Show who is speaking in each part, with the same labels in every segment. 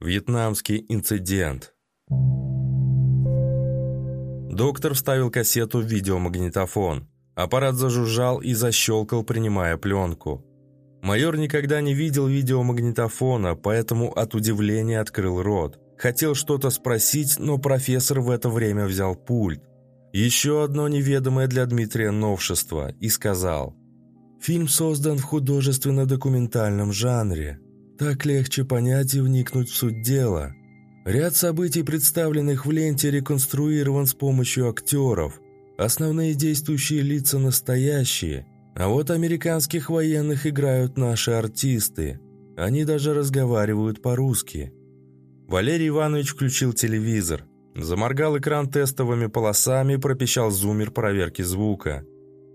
Speaker 1: Вьетнамский инцидент. Доктор вставил кассету в видеомагнитофон. Аппарат зажужжал и защелкал, принимая пленку. Майор никогда не видел видеомагнитофона, поэтому от удивления открыл рот. Хотел что-то спросить, но профессор в это время взял пульт. Еще одно неведомое для Дмитрия новшество и сказал «Фильм создан в художественно-документальном жанре. Так легче понять и вникнуть в суть дела. Ряд событий, представленных в ленте, реконструирован с помощью актеров. Основные действующие лица настоящие, а вот американских военных играют наши артисты. Они даже разговаривают по-русски. Валерий Иванович включил телевизор. Заморгал экран тестовыми полосами, пропищал зумер проверки звука.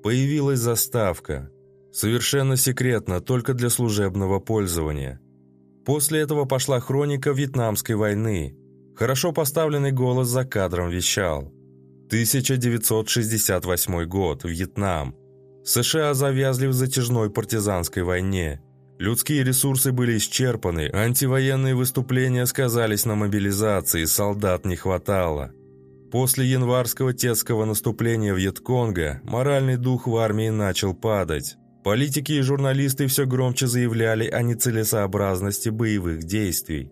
Speaker 1: Появилась заставка. Совершенно секретно, только для служебного пользования. После этого пошла хроника Вьетнамской войны. Хорошо поставленный голос за кадром вещал. 1968 год, Вьетнам. США завязли в затяжной партизанской войне. Людские ресурсы были исчерпаны, антивоенные выступления сказались на мобилизации, солдат не хватало. После январского тетского наступления Вьетконга моральный дух в армии начал падать. Политики и журналисты все громче заявляли о нецелесообразности боевых действий.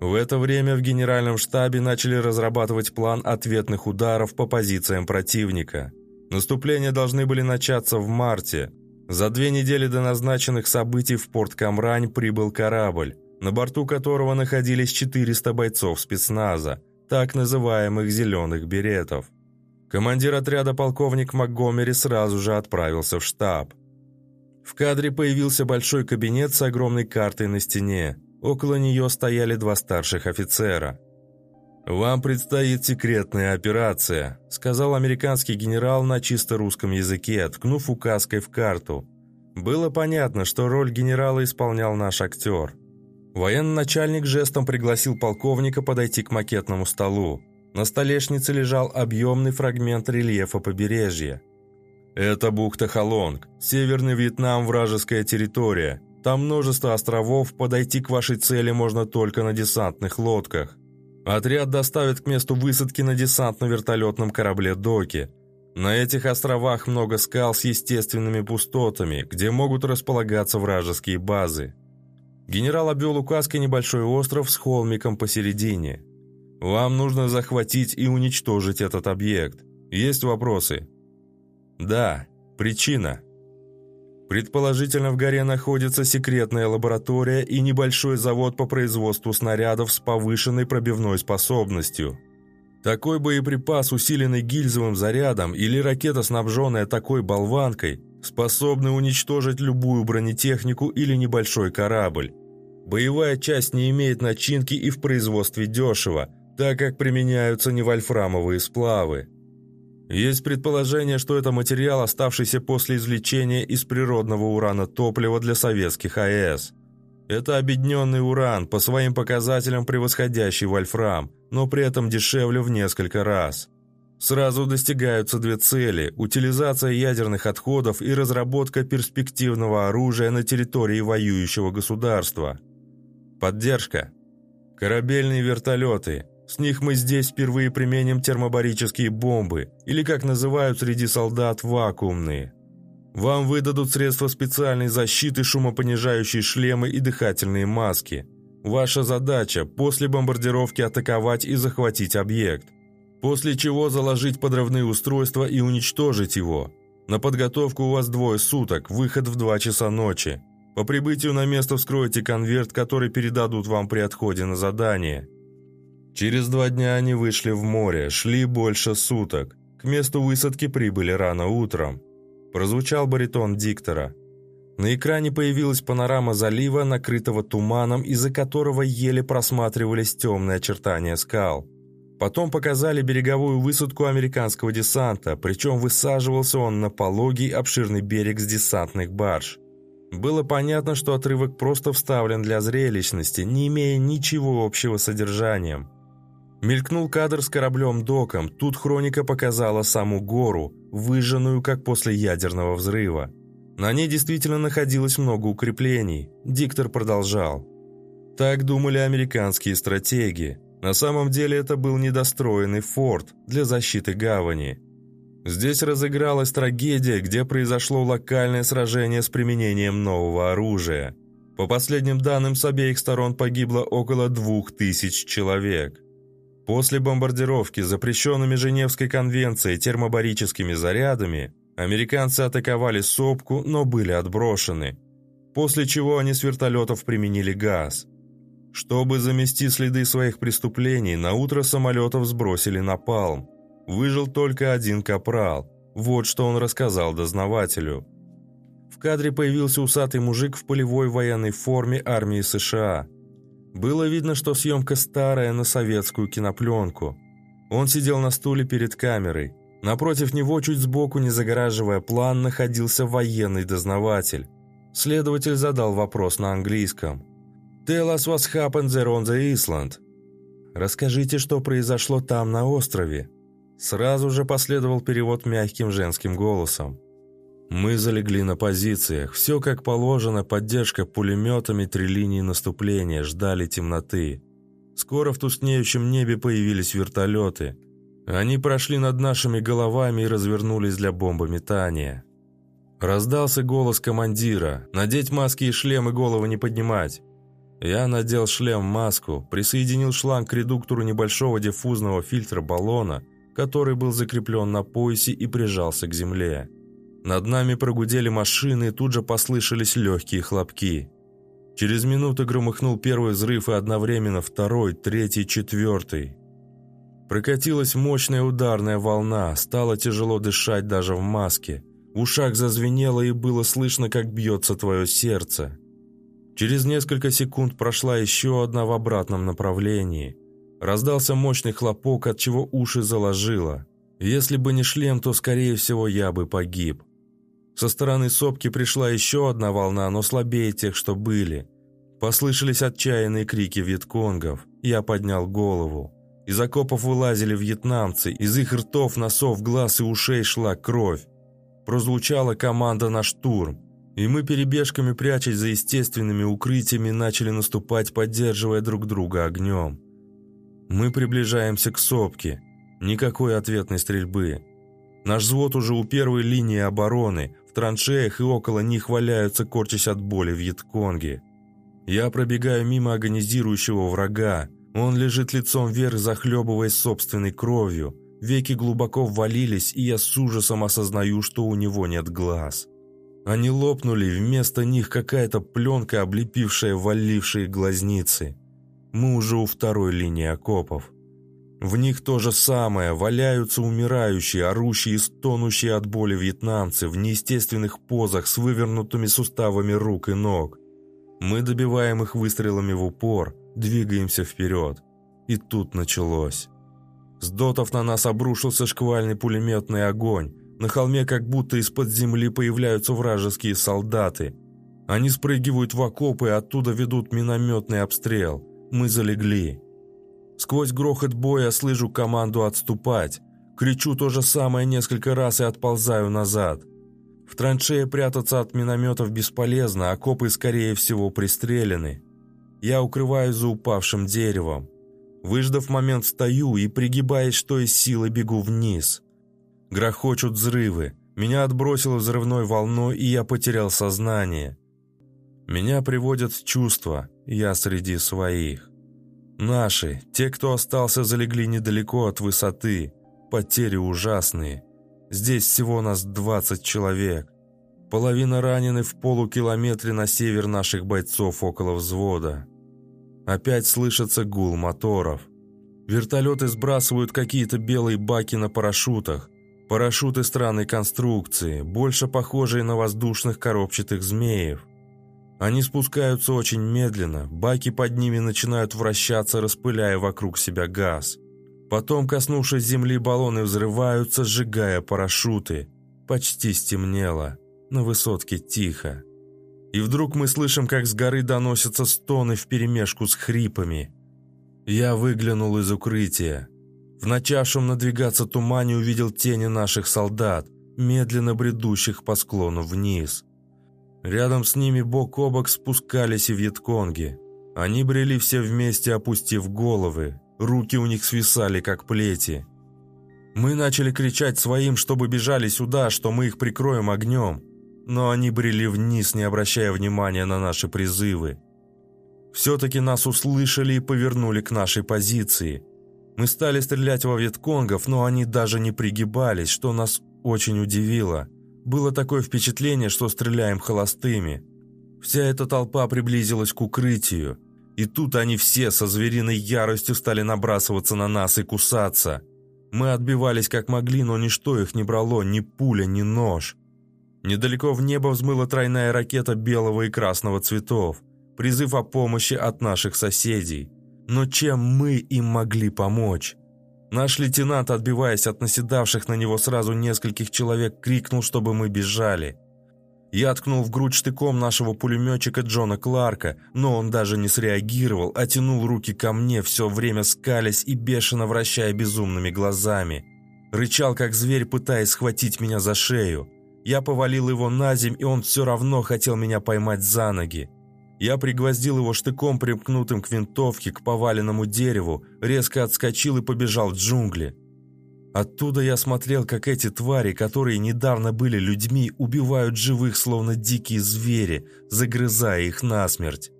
Speaker 1: В это время в генеральном штабе начали разрабатывать план ответных ударов по позициям противника. Наступления должны были начаться в марте. За две недели до назначенных событий в порт Камрань прибыл корабль, на борту которого находились 400 бойцов спецназа, так называемых «зеленых беретов». Командир отряда полковник МакГомери сразу же отправился в штаб. В кадре появился большой кабинет с огромной картой на стене. Около нее стояли два старших офицера. «Вам предстоит секретная операция», – сказал американский генерал на чисто русском языке, ткнув указкой в карту. Было понятно, что роль генерала исполнял наш актер. Военно-начальник жестом пригласил полковника подойти к макетному столу. На столешнице лежал объемный фрагмент рельефа побережья. Это бухта Халонг, Северный Вьетнам, вражеская территория. Там множество островов, подойти к вашей цели можно только на десантных лодках. Отряд доставит к месту высадки на десантно-вертолетном корабле «Доки». На этих островах много скал с естественными пустотами, где могут располагаться вражеские базы. Генерал обвел указкой небольшой остров с холмиком посередине. Вам нужно захватить и уничтожить этот объект. Есть вопросы? Да, причина. Предположительно, в горе находится секретная лаборатория и небольшой завод по производству снарядов с повышенной пробивной способностью. Такой боеприпас, усиленный гильзовым зарядом, или ракета, снабженная такой болванкой, способны уничтожить любую бронетехнику или небольшой корабль. Боевая часть не имеет начинки и в производстве дешево, так как применяются не вольфрамовые сплавы. Есть предположение, что это материал, оставшийся после извлечения из природного урана топлива для советских АЭС. Это объединенный уран, по своим показателям превосходящий вольфрам, но при этом дешевле в несколько раз. Сразу достигаются две цели – утилизация ядерных отходов и разработка перспективного оружия на территории воюющего государства. Поддержка. Корабельные вертолеты – с них мы здесь впервые применим термобарические бомбы, или, как называют среди солдат, вакуумные. Вам выдадут средства специальной защиты, шумопонижающие шлемы и дыхательные маски. Ваша задача – после бомбардировки атаковать и захватить объект. После чего заложить подрывные устройства и уничтожить его. На подготовку у вас двое суток, выход в 2 часа ночи. По прибытию на место вскройте конверт, который передадут вам при отходе на задание. Через два дня они вышли в море, шли больше суток. К месту высадки прибыли рано утром. Прозвучал баритон диктора. На экране появилась панорама залива, накрытого туманом, из-за которого еле просматривались темные очертания скал. Потом показали береговую высадку американского десанта, причем высаживался он на пологий обширный берег с десантных барж. Было понятно, что отрывок просто вставлен для зрелищности, не имея ничего общего с содержанием. Мелькнул кадр с кораблем-доком, тут хроника показала саму гору, выжженную, как после ядерного взрыва. На ней действительно находилось много укреплений. Диктор продолжал. Так думали американские стратеги. На самом деле это был недостроенный форт для защиты гавани. Здесь разыгралась трагедия, где произошло локальное сражение с применением нового оружия. По последним данным, с обеих сторон погибло около двух тысяч человек. После бомбардировки запрещенными Женевской конвенцией термобарическими зарядами американцы атаковали сопку, но были отброшены. После чего они с вертолетов применили газ. Чтобы замести следы своих преступлений, на утро самолетов сбросили напалм. Выжил только один капрал. Вот что он рассказал дознавателю. В кадре появился усатый мужик в полевой военной форме армии США – было видно, что съемка старая на советскую кинопленку. Он сидел на стуле перед камерой. Напротив него, чуть сбоку, не загораживая план, находился военный дознаватель. Следователь задал вопрос на английском. «Tell us what happened there on the Island». «Расскажите, что произошло там, на острове». Сразу же последовал перевод мягким женским голосом. Мы залегли на позициях. Все как положено, поддержка пулеметами, три линии наступления, ждали темноты. Скоро в тускнеющем небе появились вертолеты. Они прошли над нашими головами и развернулись для бомбометания. Раздался голос командира. «Надеть маски и шлем и голову не поднимать». Я надел шлем-маску, присоединил шланг к редуктору небольшого диффузного фильтра баллона, который был закреплен на поясе и прижался к земле. Над нами прогудели машины, и тут же послышались легкие хлопки. Через минуту громыхнул первый взрыв, и одновременно второй, третий, четвертый. Прокатилась мощная ударная волна, стало тяжело дышать даже в маске. В ушах зазвенело, и было слышно, как бьется твое сердце. Через несколько секунд прошла еще одна в обратном направлении. Раздался мощный хлопок, от чего уши заложило. Если бы не шлем, то, скорее всего, я бы погиб. Со стороны сопки пришла еще одна волна, но слабее тех, что были. Послышались отчаянные крики вьетконгов. Я поднял голову. Из окопов вылазили вьетнамцы, из их ртов, носов, глаз и ушей шла кровь. Прозвучала команда на штурм, и мы перебежками, прячась за естественными укрытиями, начали наступать, поддерживая друг друга огнем. Мы приближаемся к сопке. Никакой ответной стрельбы. Наш взвод уже у первой линии обороны, в траншеях и около них валяются, корчась от боли вьетконги. Я пробегаю мимо агонизирующего врага. Он лежит лицом вверх, захлебываясь собственной кровью. Веки глубоко ввалились, и я с ужасом осознаю, что у него нет глаз. Они лопнули, вместо них какая-то пленка, облепившая валившие глазницы. Мы уже у второй линии окопов. В них то же самое, валяются умирающие, орущие и стонущие от боли вьетнамцы в неестественных позах с вывернутыми суставами рук и ног. Мы добиваем их выстрелами в упор, двигаемся вперед. И тут началось. С дотов на нас обрушился шквальный пулеметный огонь. На холме как будто из-под земли появляются вражеские солдаты. Они спрыгивают в окопы и оттуда ведут минометный обстрел. Мы залегли. Сквозь грохот боя слышу команду отступать. Кричу то же самое несколько раз и отползаю назад. В траншее прятаться от минометов бесполезно, окопы, скорее всего, пристрелены. Я укрываюсь за упавшим деревом. Выждав момент, встаю и, пригибаясь, что из силы, бегу вниз. Грохочут взрывы. Меня отбросило взрывной волной, и я потерял сознание. Меня приводят в чувство, я среди своих. Наши, те, кто остался, залегли недалеко от высоты. Потери ужасные. Здесь всего нас 20 человек. Половина ранены в полукилометре на север наших бойцов около взвода. Опять слышится гул моторов. Вертолеты сбрасывают какие-то белые баки на парашютах. Парашюты странной конструкции, больше похожие на воздушных коробчатых змеев. Они спускаются очень медленно, баки под ними начинают вращаться, распыляя вокруг себя газ. Потом, коснувшись земли, баллоны взрываются, сжигая парашюты. Почти стемнело. На высотке тихо. И вдруг мы слышим, как с горы доносятся стоны вперемешку с хрипами. Я выглянул из укрытия. В начавшем надвигаться тумане увидел тени наших солдат, медленно бредущих по склону вниз. Рядом с ними бок о бок спускались и вьетконги. Они брели все вместе, опустив головы. Руки у них свисали, как плети. Мы начали кричать своим, чтобы бежали сюда, что мы их прикроем огнем. Но они брели вниз, не обращая внимания на наши призывы. Все-таки нас услышали и повернули к нашей позиции. Мы стали стрелять во ветконгов, но они даже не пригибались, что нас очень удивило. Было такое впечатление, что стреляем холостыми. Вся эта толпа приблизилась к укрытию. И тут они все со звериной яростью стали набрасываться на нас и кусаться. Мы отбивались как могли, но ничто их не брало, ни пуля, ни нож. Недалеко в небо взмыла тройная ракета белого и красного цветов. Призыв о помощи от наших соседей. Но чем мы им могли помочь? Наш лейтенант, отбиваясь от наседавших на него сразу нескольких человек, крикнул, чтобы мы бежали. Я ткнул в грудь штыком нашего пулеметчика Джона Кларка, но он даже не среагировал, а тянул руки ко мне, все время скалясь и бешено вращая безумными глазами. Рычал, как зверь, пытаясь схватить меня за шею. Я повалил его на земь, и он все равно хотел меня поймать за ноги. Я пригвоздил его штыком, примкнутым к винтовке, к поваленному дереву, резко отскочил и побежал в джунгли. Оттуда я смотрел, как эти твари, которые недавно были людьми, убивают живых, словно дикие звери, загрызая их насмерть.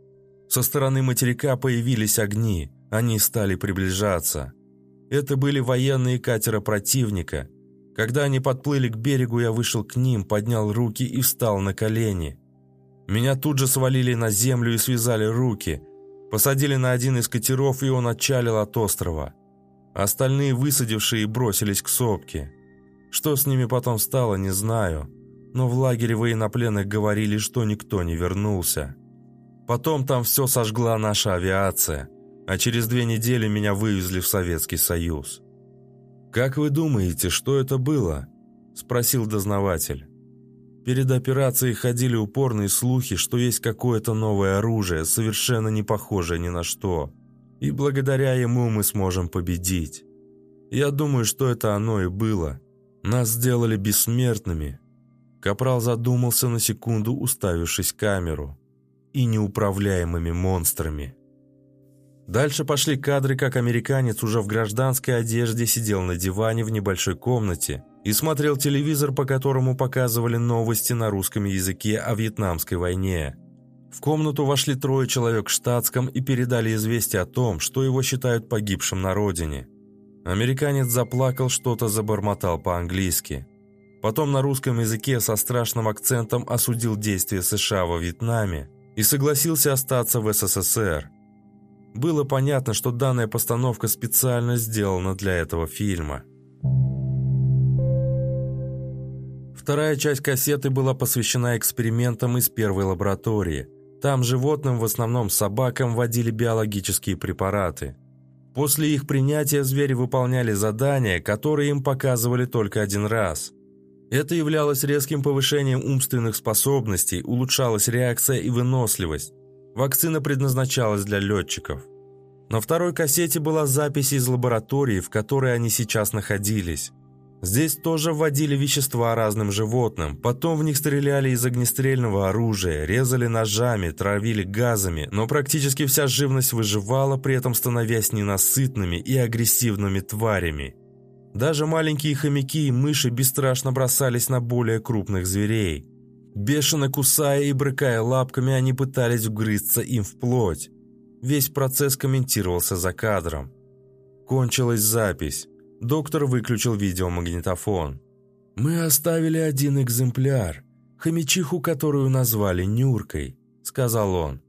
Speaker 1: Со стороны материка появились огни, они стали приближаться. Это были военные катера противника. Когда они подплыли к берегу, я вышел к ним, поднял руки и встал на колени. Меня тут же свалили на землю и связали руки. Посадили на один из катеров, и он отчалил от острова. Остальные высадившие бросились к сопке. Что с ними потом стало, не знаю. Но в лагере военнопленных говорили, что никто не вернулся. Потом там все сожгла наша авиация, а через две недели меня вывезли в Советский Союз. «Как вы думаете, что это было?» – спросил дознаватель. Перед операцией ходили упорные слухи, что есть какое-то новое оружие, совершенно не похожее ни на что. И благодаря ему мы сможем победить. Я думаю, что это оно и было. Нас сделали бессмертными. Капрал задумался на секунду, уставившись камеру. И неуправляемыми монстрами. Дальше пошли кадры, как американец уже в гражданской одежде сидел на диване в небольшой комнате и смотрел телевизор, по которому показывали новости на русском языке о Вьетнамской войне. В комнату вошли трое человек в штатском и передали известие о том, что его считают погибшим на родине. Американец заплакал, что-то забормотал по-английски. Потом на русском языке со страшным акцентом осудил действия США во Вьетнаме и согласился остаться в СССР. Было понятно, что данная постановка специально сделана для этого фильма. Вторая часть кассеты была посвящена экспериментам из первой лаборатории. Там животным, в основном собакам, вводили биологические препараты. После их принятия звери выполняли задания, которые им показывали только один раз. Это являлось резким повышением умственных способностей, улучшалась реакция и выносливость. Вакцина предназначалась для летчиков. На второй кассете была запись из лаборатории, в которой они сейчас находились. Здесь тоже вводили вещества разным животным, потом в них стреляли из огнестрельного оружия, резали ножами, травили газами, но практически вся живность выживала, при этом становясь ненасытными и агрессивными тварями. Даже маленькие хомяки и мыши бесстрашно бросались на более крупных зверей. Бешено кусая и брыкая лапками, они пытались вгрызться им в плоть. Весь процесс комментировался за кадром. Кончилась запись. Доктор выключил видеомагнитофон. «Мы оставили один экземпляр, хомячиху, которую назвали Нюркой», — сказал он.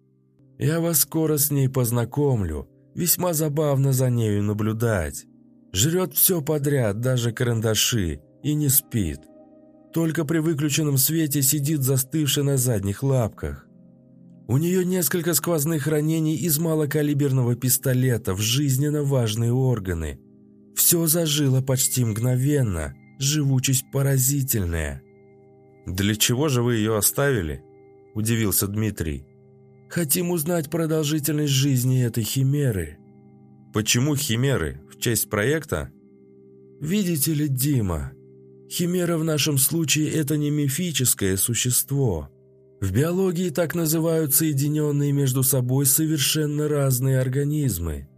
Speaker 1: «Я вас скоро с ней познакомлю. Весьма забавно за нею наблюдать. Жрет все подряд, даже карандаши, и не спит. Только при выключенном свете сидит застывший на задних лапках. У нее несколько сквозных ранений из малокалиберного пистолета в жизненно важные органы — все зажило почти мгновенно, живучесть поразительная. «Для чего же вы ее оставили?» – удивился Дмитрий. «Хотим узнать продолжительность жизни этой химеры». «Почему химеры? В честь проекта?» «Видите ли, Дима, химера в нашем случае – это не мифическое существо.
Speaker 2: В биологии так называют соединенные между собой совершенно разные организмы.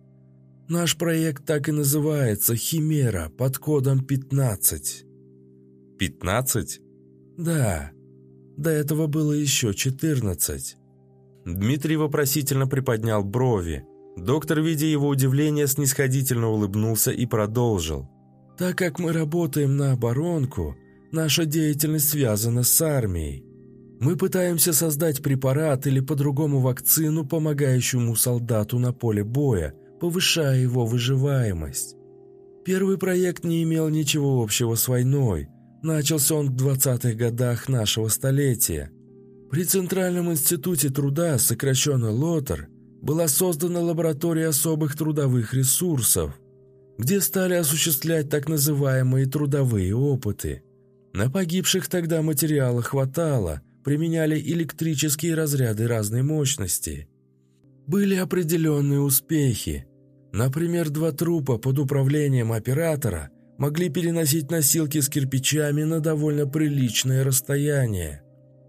Speaker 2: Наш проект так и называется «Химера» под кодом 15.
Speaker 1: 15?
Speaker 2: Да. До этого было еще 14.
Speaker 1: Дмитрий вопросительно приподнял брови. Доктор, видя его удивление, снисходительно улыбнулся и продолжил.
Speaker 2: «Так как мы работаем на оборонку, наша деятельность связана с армией. Мы пытаемся создать препарат или по-другому вакцину, помогающему солдату на поле боя, повышая его выживаемость. Первый проект не имел ничего общего с войной. Начался он в 20-х годах нашего столетия. При Центральном институте труда, сокращенно ЛОТР, была создана лаборатория особых трудовых ресурсов, где стали осуществлять так называемые трудовые опыты. На погибших тогда материала хватало, применяли электрические разряды разной мощности. Были определенные успехи. Например, два трупа под управлением оператора могли переносить носилки с кирпичами на довольно приличное расстояние.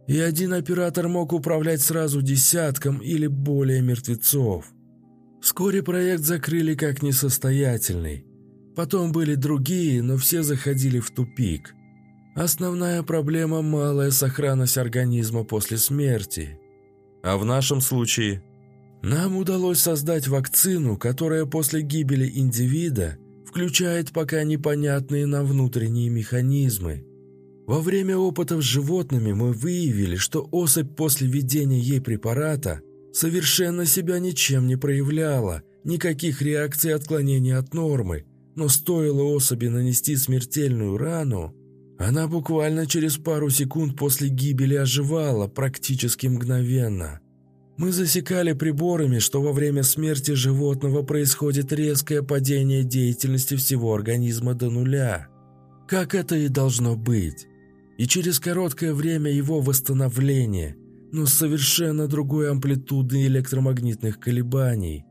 Speaker 2: И один оператор мог управлять сразу десятком или более мертвецов. Вскоре проект закрыли как несостоятельный. Потом были другие, но все заходили в тупик. Основная проблема – малая сохранность организма после смерти.
Speaker 1: А в нашем случае?
Speaker 2: Нам удалось создать вакцину, которая после гибели индивида включает пока непонятные нам внутренние механизмы. Во время опытов с животными мы выявили, что особь после введения ей препарата совершенно себя ничем не проявляла, никаких реакций отклонения от нормы, но стоило особи нанести смертельную рану, она буквально через пару секунд после гибели оживала практически мгновенно. Мы засекали приборами, что во время смерти животного происходит резкое падение деятельности всего организма до нуля. Как это и должно быть. И через короткое время его восстановление, но с совершенно другой амплитудой электромагнитных колебаний.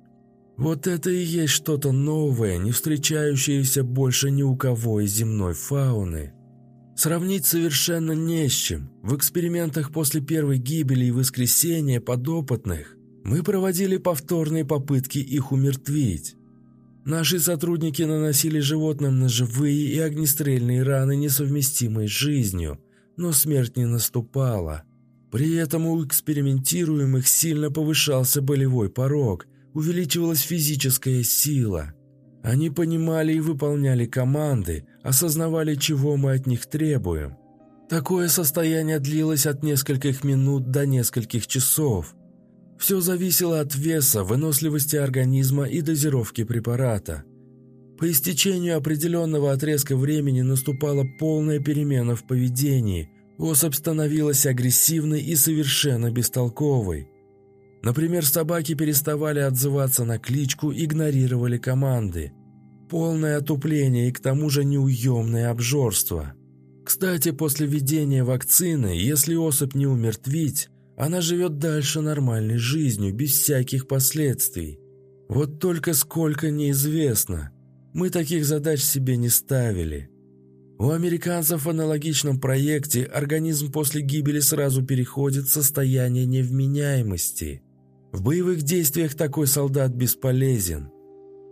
Speaker 2: Вот это и есть что-то новое, не встречающееся больше ни у кого из земной фауны. Сравнить совершенно не с чем. В экспериментах после первой гибели и воскресения подопытных мы проводили повторные попытки их умертвить. Наши сотрудники наносили животным ножевые и огнестрельные раны, несовместимые с жизнью, но смерть не наступала. При этом у экспериментируемых сильно повышался болевой порог, увеличивалась физическая сила – они понимали и выполняли команды, осознавали, чего мы от них требуем. Такое состояние длилось от нескольких минут до нескольких часов. Все зависело от веса, выносливости организма и дозировки препарата. По истечению определенного отрезка времени наступала полная перемена в поведении, особь становилась агрессивной и совершенно бестолковой. Например, собаки переставали отзываться на кличку, игнорировали команды. Полное отупление и к тому же неуемное обжорство. Кстати, после введения вакцины, если особь не умертвить, она живет дальше нормальной жизнью, без всяких последствий. Вот только сколько неизвестно. Мы таких задач себе не ставили. У американцев в аналогичном проекте организм после гибели сразу переходит в состояние невменяемости. В боевых действиях такой солдат бесполезен.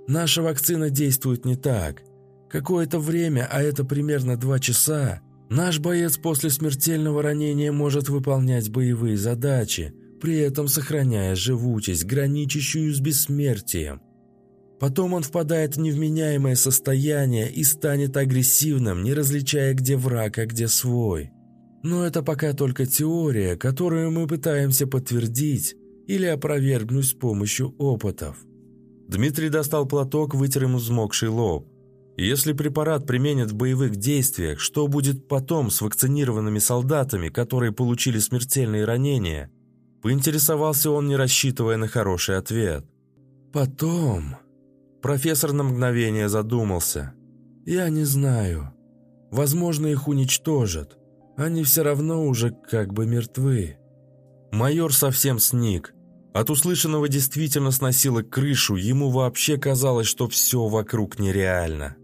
Speaker 2: Наша вакцина действует не так. Какое-то время, а это примерно два часа, наш боец после смертельного ранения может выполнять боевые задачи, при этом сохраняя живучесть, граничащую с бессмертием. Потом он впадает в невменяемое состояние и станет агрессивным, не различая, где враг, а где свой. Но это пока только теория, которую мы пытаемся подтвердить, или опровергнуть с помощью опытов.
Speaker 1: Дмитрий достал платок, вытер ему взмокший лоб. Если препарат применят в боевых действиях, что будет потом с вакцинированными солдатами, которые получили смертельные ранения? Поинтересовался он, не рассчитывая на хороший ответ.
Speaker 2: «Потом...»
Speaker 1: Профессор на мгновение задумался.
Speaker 2: «Я не знаю. Возможно, их уничтожат. Они все равно уже как бы мертвы».
Speaker 1: Майор совсем сник. От услышанного действительно сносило крышу, ему вообще казалось, что все вокруг нереально.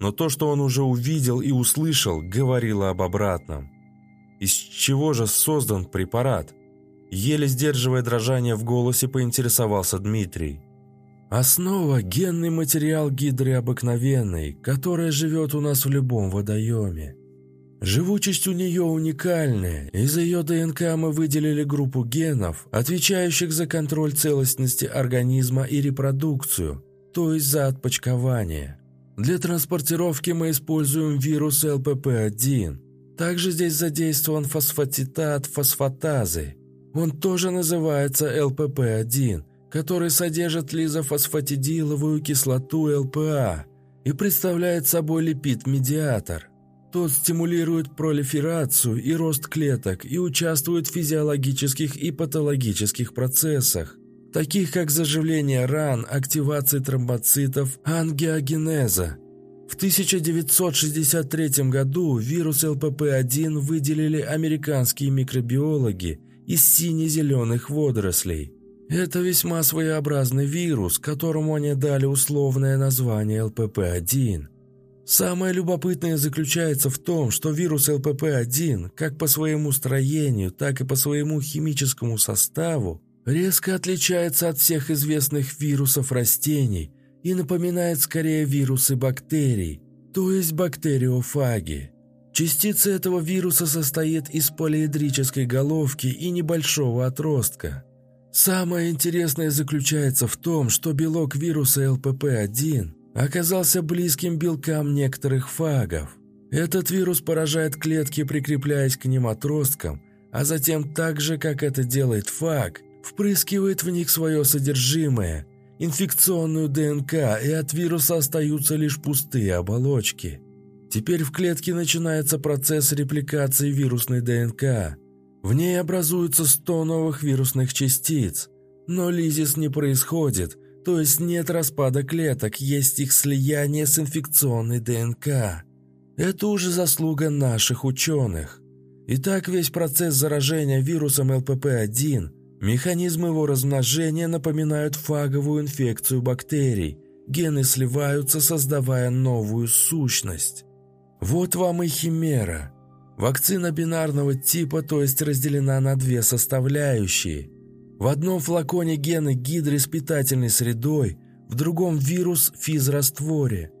Speaker 1: Но то, что он уже увидел и услышал, говорило об обратном. Из чего же создан препарат? Еле сдерживая дрожание в голосе, поинтересовался Дмитрий.
Speaker 2: Основа – генный материал гидры обыкновенной, которая живет у нас в любом водоеме. Живучесть у нее уникальная. Из ее ДНК мы выделили группу генов, отвечающих за контроль целостности организма и репродукцию, то есть за отпочкование. Для транспортировки мы используем вирус ЛПП-1. Также здесь задействован фосфатитат фосфатазы. Он тоже называется ЛПП-1, который содержит лизофосфатидиловую кислоту ЛПА и представляет собой липид-медиатор. Тот стимулирует пролиферацию и рост клеток и участвует в физиологических и патологических процессах, таких как заживление ран, активация тромбоцитов, ангиогенеза. В 1963 году вирус ЛПП-1 выделили американские микробиологи из сине-зеленых водорослей. Это весьма своеобразный вирус, которому они дали условное название ЛПП-1. Самое любопытное заключается в том, что вирус ЛПП-1, как по своему строению, так и по своему химическому составу, резко отличается от всех известных вирусов растений и напоминает скорее вирусы бактерий, то есть бактериофаги. Частица этого вируса состоит из полиэдрической головки и небольшого отростка. Самое интересное заключается в том, что белок вируса ЛПП-1 оказался близким белкам некоторых фагов. Этот вирус поражает клетки, прикрепляясь к ним отросткам, а затем так же, как это делает фаг, впрыскивает в них свое содержимое, инфекционную ДНК, и от вируса остаются лишь пустые оболочки. Теперь в клетке начинается процесс репликации вирусной ДНК. В ней образуются 100 новых вирусных частиц. Но лизис не происходит, то есть нет распада клеток, есть их слияние с инфекционной ДНК. Это уже заслуга наших ученых. Итак, весь процесс заражения вирусом ЛПП-1 Механизмы его размножения напоминают фаговую инфекцию бактерий. Гены сливаются, создавая новую сущность. Вот вам и химера. Вакцина бинарного типа, то есть разделена на две составляющие. В одном флаконе гены гидры с питательной средой, в другом вирус в физрастворе.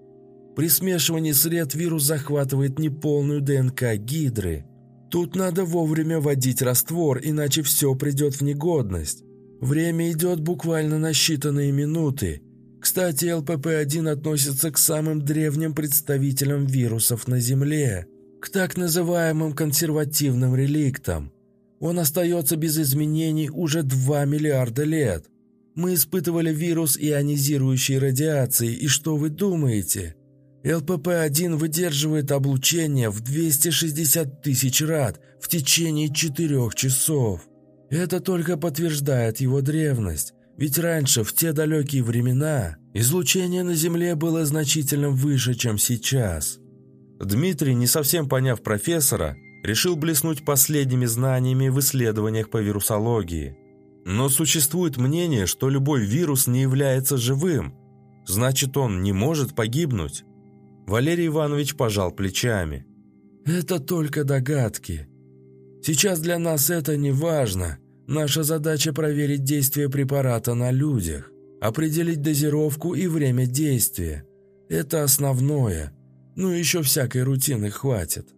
Speaker 2: При смешивании сред вирус захватывает неполную ДНК гидры – Тут надо вовремя вводить раствор, иначе все придет в негодность. Время идет буквально на считанные минуты. Кстати, ЛПП-1 относится к самым древним представителям вирусов на Земле, к так называемым консервативным реликтам. Он остается без изменений уже 2 миллиарда лет. Мы испытывали вирус ионизирующей радиации, и что вы думаете? ЛПП-1 выдерживает облучение в 260 тысяч рад в течение четырех часов. Это только подтверждает его древность, ведь раньше, в те далекие времена, излучение на Земле было значительно выше, чем сейчас.
Speaker 1: Дмитрий, не совсем поняв профессора, решил блеснуть последними знаниями в исследованиях по вирусологии. Но существует мнение, что любой вирус не является живым, значит он не может погибнуть. Валерий Иванович пожал плечами.
Speaker 2: «Это только догадки. Сейчас для нас это не важно. Наша задача проверить действие препарата на людях, определить дозировку и время действия. Это основное. Ну, еще всякой рутины хватит».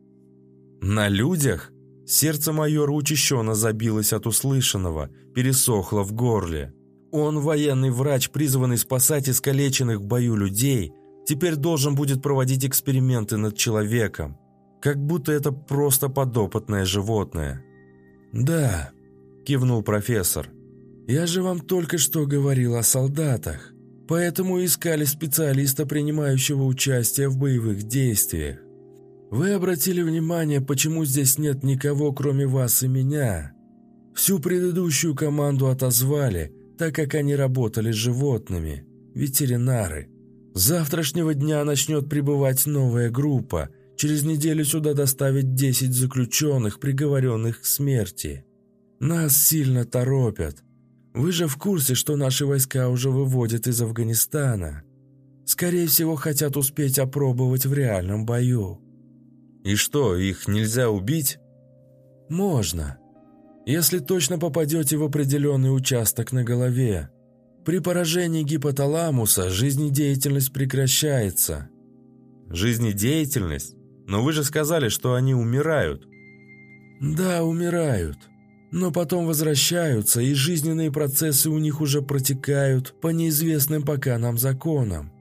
Speaker 1: «На людях?» Сердце майора учащенно забилось от услышанного, пересохло в горле. Он военный врач, призванный спасать искалеченных в бою людей, теперь должен будет проводить эксперименты над человеком, как будто это просто подопытное животное.
Speaker 2: «Да», – кивнул профессор, – «я же вам только что говорил о солдатах, поэтому искали специалиста, принимающего участие в боевых действиях. Вы обратили внимание, почему здесь нет никого, кроме вас и меня? Всю предыдущую команду отозвали, так как они работали с животными, ветеринары. С завтрашнего дня начнет прибывать новая группа. Через неделю сюда доставят 10 заключенных, приговоренных к смерти. Нас сильно торопят. Вы же в курсе, что наши войска уже выводят из Афганистана. Скорее всего, хотят успеть опробовать в реальном бою.
Speaker 1: И что, их нельзя убить?
Speaker 2: Можно. если точно попадете в определенный участок на голове. При поражении гипоталамуса жизнедеятельность прекращается.
Speaker 1: Жизнедеятельность? Но вы же сказали, что они умирают.
Speaker 2: Да, умирают. Но потом возвращаются, и жизненные процессы у них уже протекают по неизвестным пока нам законам.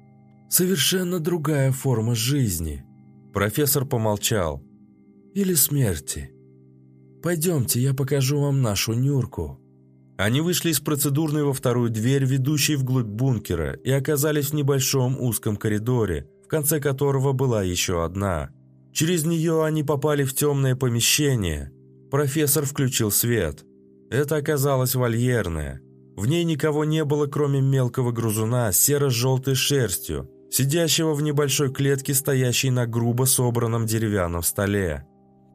Speaker 2: Совершенно другая форма жизни.
Speaker 1: Профессор помолчал.
Speaker 2: Или смерти. Пойдемте, я покажу вам нашу Нюрку.
Speaker 1: Они вышли из процедурной во вторую дверь, ведущей вглубь бункера, и оказались в небольшом узком коридоре, в конце которого была еще одна. Через нее они попали в темное помещение. Профессор включил свет. Это оказалось вольерное. В ней никого не было, кроме мелкого грузуна с серо-желтой шерстью, сидящего в небольшой клетке, стоящей на грубо собранном деревянном столе.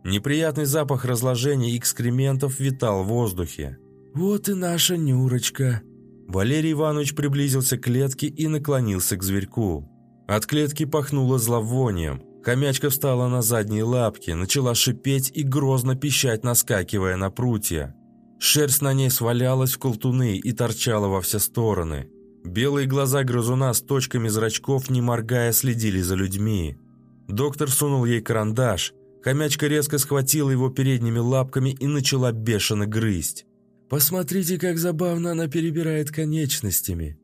Speaker 1: Неприятный запах разложения экскрементов витал в воздухе.
Speaker 2: «Вот и наша Нюрочка!»
Speaker 1: Валерий Иванович приблизился к клетке и наклонился к зверьку. От клетки пахнуло зловонием. Хомячка встала на задние лапки, начала шипеть и грозно пищать, наскакивая на прутья. Шерсть на ней свалялась в колтуны и торчала во все стороны. Белые глаза грызуна с точками зрачков, не моргая, следили за людьми. Доктор сунул ей карандаш. Хомячка резко схватила его передними лапками и начала бешено грызть.
Speaker 2: «Посмотрите, как забавно она перебирает конечностями»,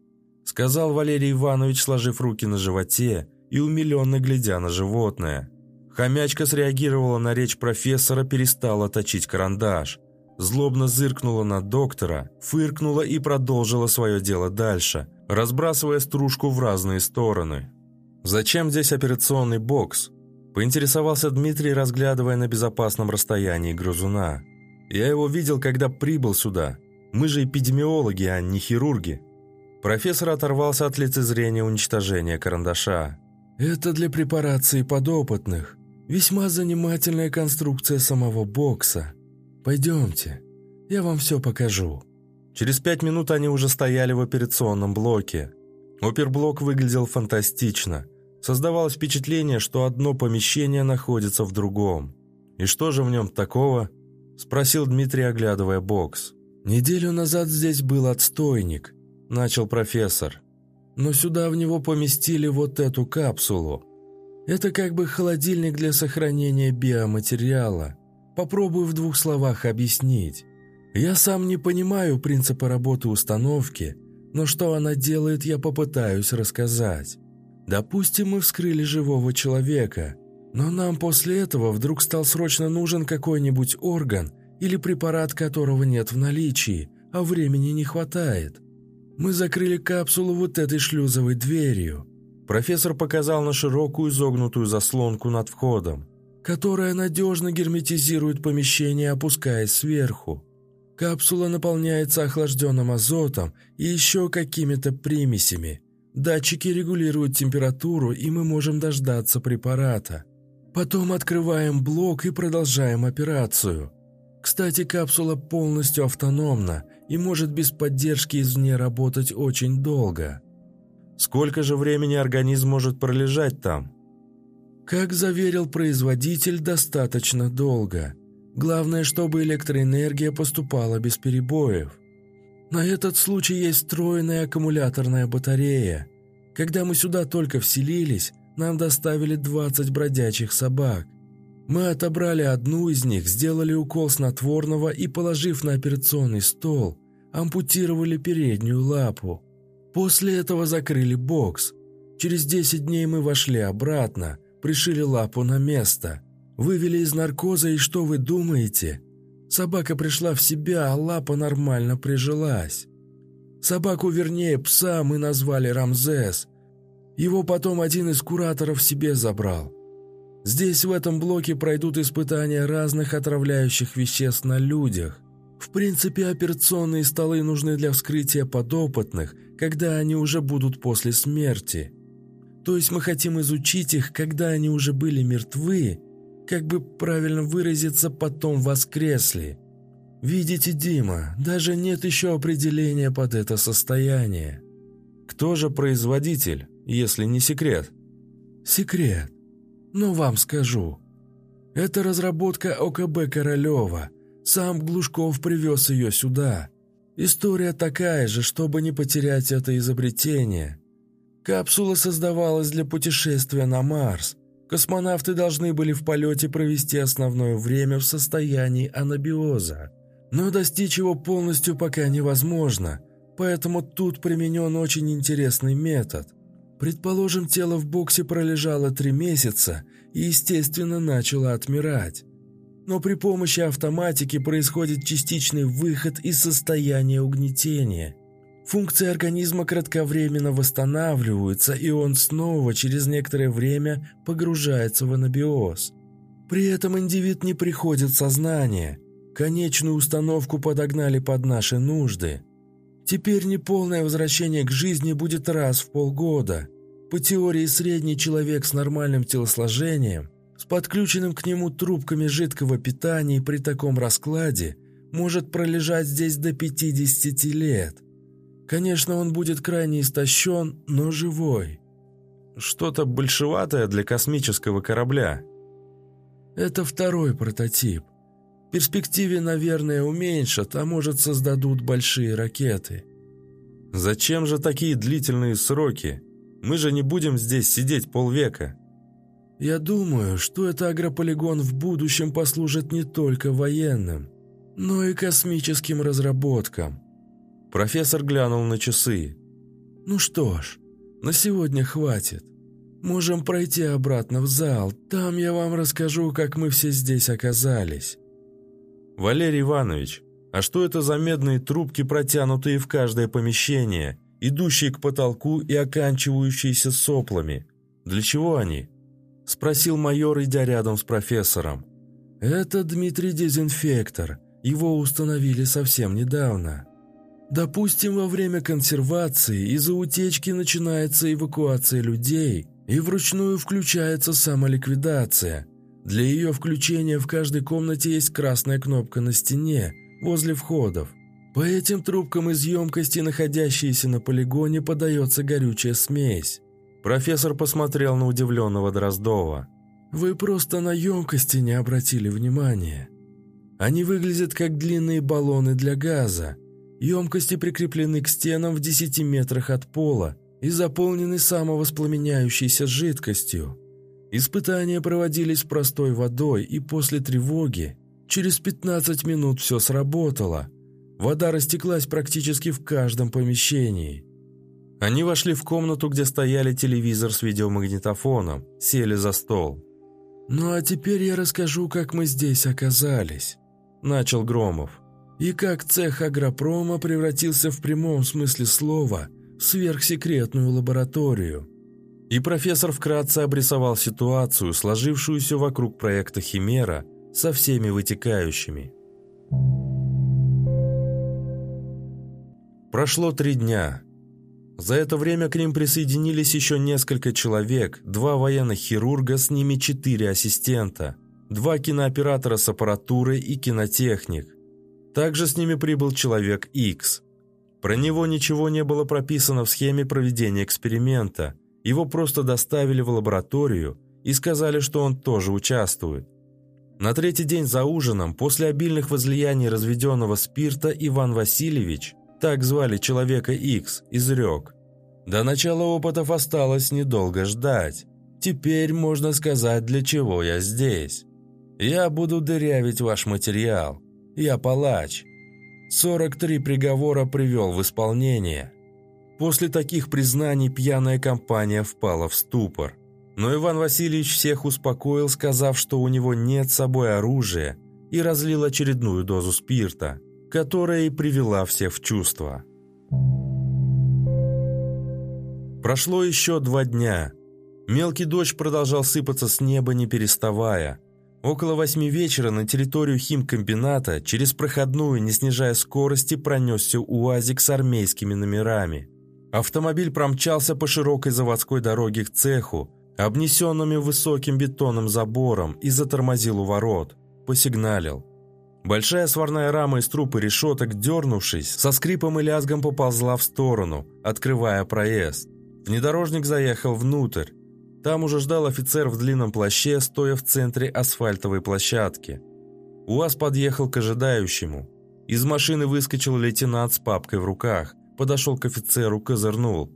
Speaker 1: сказал Валерий Иванович, сложив руки на животе и умиленно глядя на животное. Хомячка среагировала на речь профессора, перестала точить карандаш. Злобно зыркнула на доктора, фыркнула и продолжила свое дело дальше, разбрасывая стружку в разные стороны. «Зачем здесь операционный бокс?» – поинтересовался Дмитрий, разглядывая на безопасном расстоянии грызуна. Я его видел, когда прибыл сюда. Мы же эпидемиологи, а не хирурги». Профессор оторвался от лицезрения уничтожения карандаша.
Speaker 2: «Это для препарации подопытных. Весьма занимательная конструкция самого бокса. Пойдемте, я вам все покажу».
Speaker 1: Через пять минут они уже стояли в операционном блоке. Оперблок выглядел фантастично. Создавалось впечатление, что одно помещение находится в другом. И что же в нем такого, Спросил Дмитрий, оглядывая бокс.
Speaker 2: «Неделю назад здесь был отстойник», – начал профессор. «Но сюда в него поместили вот эту капсулу. Это как бы холодильник для сохранения биоматериала. Попробую в двух словах объяснить. Я сам не понимаю принципа работы установки, но что она делает, я попытаюсь рассказать. Допустим, мы вскрыли живого человека, но нам после этого вдруг стал срочно нужен какой-нибудь орган или препарат, которого нет в наличии, а времени не хватает. Мы закрыли капсулу вот этой шлюзовой дверью.
Speaker 1: Профессор показал на широкую изогнутую заслонку над входом,
Speaker 2: которая надежно герметизирует помещение, опускаясь сверху. Капсула наполняется охлажденным азотом и еще какими-то примесями. Датчики регулируют температуру, и мы можем дождаться препарата. Потом открываем блок и продолжаем операцию. Кстати, капсула полностью автономна и может без поддержки извне работать очень долго.
Speaker 1: Сколько же времени организм может пролежать там?
Speaker 2: Как заверил производитель, достаточно долго. Главное, чтобы электроэнергия поступала без перебоев. На этот случай есть встроенная аккумуляторная батарея. Когда мы сюда только вселились, нам доставили 20 бродячих собак. Мы отобрали одну из них, сделали укол снотворного и, положив на операционный стол, ампутировали переднюю лапу. После этого закрыли бокс. Через 10 дней мы вошли обратно, пришили лапу на место, вывели из наркоза и что вы думаете? Собака пришла в себя, а лапа нормально прижилась. Собаку, вернее пса, мы назвали Рамзес – его потом один из кураторов себе забрал. Здесь в этом блоке пройдут испытания разных отравляющих веществ на людях. В принципе, операционные столы нужны для вскрытия подопытных, когда они уже будут после смерти. То есть мы хотим изучить их, когда они уже были мертвы, как бы правильно выразиться, потом воскресли. Видите, Дима, даже нет еще определения под это состояние.
Speaker 1: Кто же производитель? если не секрет?»
Speaker 2: «Секрет. Но вам скажу. Это разработка ОКБ Королева, Сам Глушков привез ее сюда. История такая же, чтобы не потерять это изобретение. Капсула создавалась для путешествия на Марс. Космонавты должны были в полете провести основное время в состоянии анабиоза. Но достичь его полностью пока невозможно, поэтому тут применен очень интересный метод. Предположим, тело в боксе пролежало три месяца и, естественно, начало отмирать. Но при помощи автоматики происходит частичный выход из состояния угнетения. Функции организма кратковременно восстанавливаются, и он снова через некоторое время погружается в анабиоз. При этом индивид не приходит в сознание – Конечную установку подогнали под наши нужды. Теперь неполное возвращение к жизни будет раз в полгода. По теории, средний человек с нормальным телосложением, с подключенным к нему трубками жидкого питания при таком раскладе, может пролежать здесь до 50 лет. Конечно, он будет крайне истощен, но живой.
Speaker 1: Что-то большеватое для космического корабля.
Speaker 2: Это второй прототип перспективе, наверное, уменьшат, а может создадут большие ракеты.
Speaker 1: Зачем же такие длительные сроки? Мы же не будем здесь сидеть полвека.
Speaker 2: Я думаю, что это агрополигон в будущем послужит не только военным, но и космическим разработкам.
Speaker 1: Профессор глянул на часы.
Speaker 2: Ну что ж, на сегодня хватит. Можем пройти обратно в зал, там я вам расскажу, как мы все здесь оказались.
Speaker 1: «Валерий Иванович, а что это за медные трубки, протянутые в каждое помещение, идущие к потолку и оканчивающиеся соплами? Для чего они?» – спросил майор, идя рядом с профессором.
Speaker 2: «Это Дмитрий Дезинфектор. Его установили совсем недавно. Допустим, во время консервации из-за утечки начинается эвакуация людей, и вручную включается самоликвидация. Для ее включения в каждой комнате есть красная кнопка на стене, возле входов. По этим трубкам из емкости, находящейся на полигоне, подается горючая смесь.
Speaker 1: Профессор посмотрел на удивленного Дроздова.
Speaker 2: «Вы просто на емкости не обратили внимания. Они выглядят как длинные баллоны для газа. Емкости прикреплены к стенам в 10 метрах от пола и заполнены самовоспламеняющейся жидкостью. Испытания проводились простой водой, и после тревоги через 15 минут все сработало. Вода растеклась практически в каждом помещении.
Speaker 1: Они вошли в комнату, где стояли телевизор с видеомагнитофоном, сели за стол.
Speaker 2: «Ну а теперь я расскажу, как мы здесь оказались», – начал Громов. «И как цех агропрома превратился в прямом смысле слова в сверхсекретную лабораторию.
Speaker 1: И профессор вкратце обрисовал ситуацию, сложившуюся вокруг проекта «Химера» со всеми вытекающими. Прошло три дня. За это время к ним присоединились еще несколько человек, два военных хирурга, с ними четыре ассистента, два кинооператора с аппаратурой и кинотехник. Также с ними прибыл человек X. Про него ничего не было прописано в схеме проведения эксперимента, его просто доставили в лабораторию и сказали, что он тоже участвует. На третий день за ужином, после обильных возлияний разведенного спирта, Иван Васильевич, так звали человека X, изрек. До начала опытов осталось недолго ждать. Теперь можно сказать, для чего я здесь. Я буду дырявить ваш материал. Я палач. 43 приговора привел в исполнение. После таких признаний пьяная компания впала в ступор. Но Иван Васильевич всех успокоил, сказав, что у него нет с собой оружия, и разлил очередную дозу спирта, которая и привела всех в чувство. Прошло еще два дня. Мелкий дождь продолжал сыпаться с неба, не переставая. Около восьми вечера на территорию химкомбината через проходную, не снижая скорости, пронесся УАЗик с армейскими номерами. Автомобиль промчался по широкой заводской дороге к цеху, обнесенными высоким бетонным забором, и затормозил у ворот. Посигналил. Большая сварная рама из труб и решеток, дернувшись, со скрипом и лязгом поползла в сторону, открывая проезд. Внедорожник заехал внутрь. Там уже ждал офицер в длинном плаще, стоя в центре асфальтовой площадки. УАЗ подъехал к ожидающему. Из машины выскочил лейтенант с папкой в руках, подошел к офицеру, козырнул.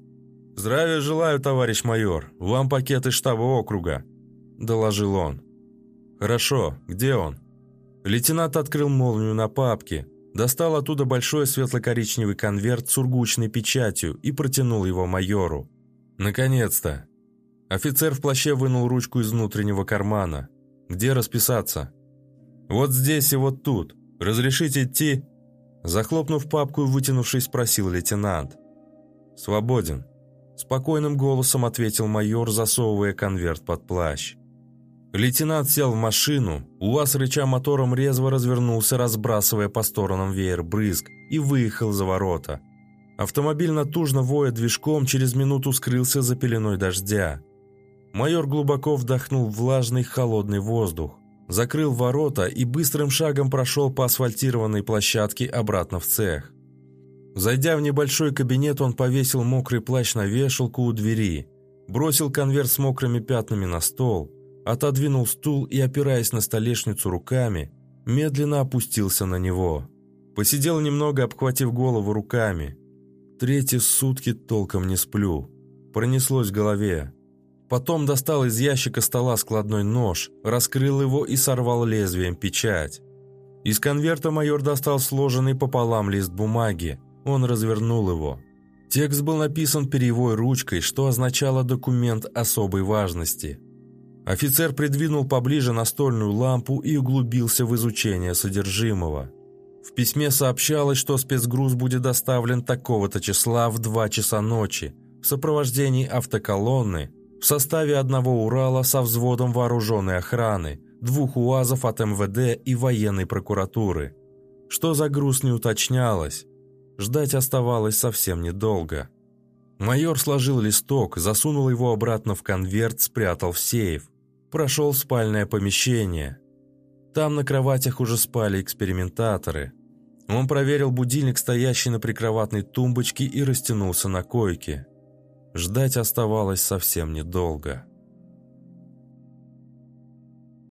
Speaker 1: «Здравия желаю, товарищ майор. Вам пакет из штаба округа», – доложил он. «Хорошо. Где он?» Лейтенант открыл молнию на папке, достал оттуда большой светло-коричневый конверт с сургучной печатью и протянул его майору. «Наконец-то!» Офицер в плаще вынул ручку из внутреннего кармана. «Где расписаться?» «Вот здесь и вот тут. Разрешите идти?» Захлопнув папку и вытянувшись, спросил лейтенант. «Свободен», – спокойным голосом ответил майор, засовывая конверт под плащ. Лейтенант сел в машину, УАЗ, рыча мотором, резво развернулся, разбрасывая по сторонам веер брызг, и выехал за ворота. Автомобиль, натужно воя движком, через минуту скрылся за пеленой дождя. Майор глубоко вдохнул влажный холодный воздух, закрыл ворота и быстрым шагом прошел по асфальтированной площадке обратно в цех. Зайдя в небольшой кабинет, он повесил мокрый плащ на вешалку у двери, бросил конверт с мокрыми пятнами на стол, отодвинул стул и, опираясь на столешницу руками, медленно опустился на него. Посидел немного, обхватив голову руками. Третьи сутки толком не сплю. Пронеслось в голове. Потом достал из ящика стола складной нож, раскрыл его и сорвал лезвием печать. Из конверта майор достал сложенный пополам лист бумаги. Он развернул его. Текст был написан перьевой ручкой, что означало документ особой важности. Офицер придвинул поближе настольную лампу и углубился в изучение содержимого. В письме сообщалось, что спецгруз будет доставлен такого-то числа в 2 часа ночи в сопровождении автоколонны в составе одного Урала со взводом вооруженной охраны, двух УАЗов от МВД и военной прокуратуры. Что за груз не уточнялось. Ждать оставалось совсем недолго. Майор сложил листок, засунул его обратно в конверт, спрятал в сейф. Прошел в спальное помещение. Там на кроватях уже спали экспериментаторы. Он проверил будильник, стоящий на прикроватной тумбочке, и растянулся на койке. Ждать оставалось совсем недолго.